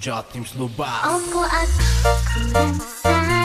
Aku kurang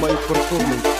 meio perturba-me.